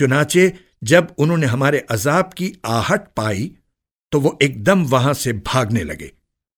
चुनाचे जब उन्होंने हमारे अजाब की आहट पाई तो वो एकदम वहाँ से भागने लगे।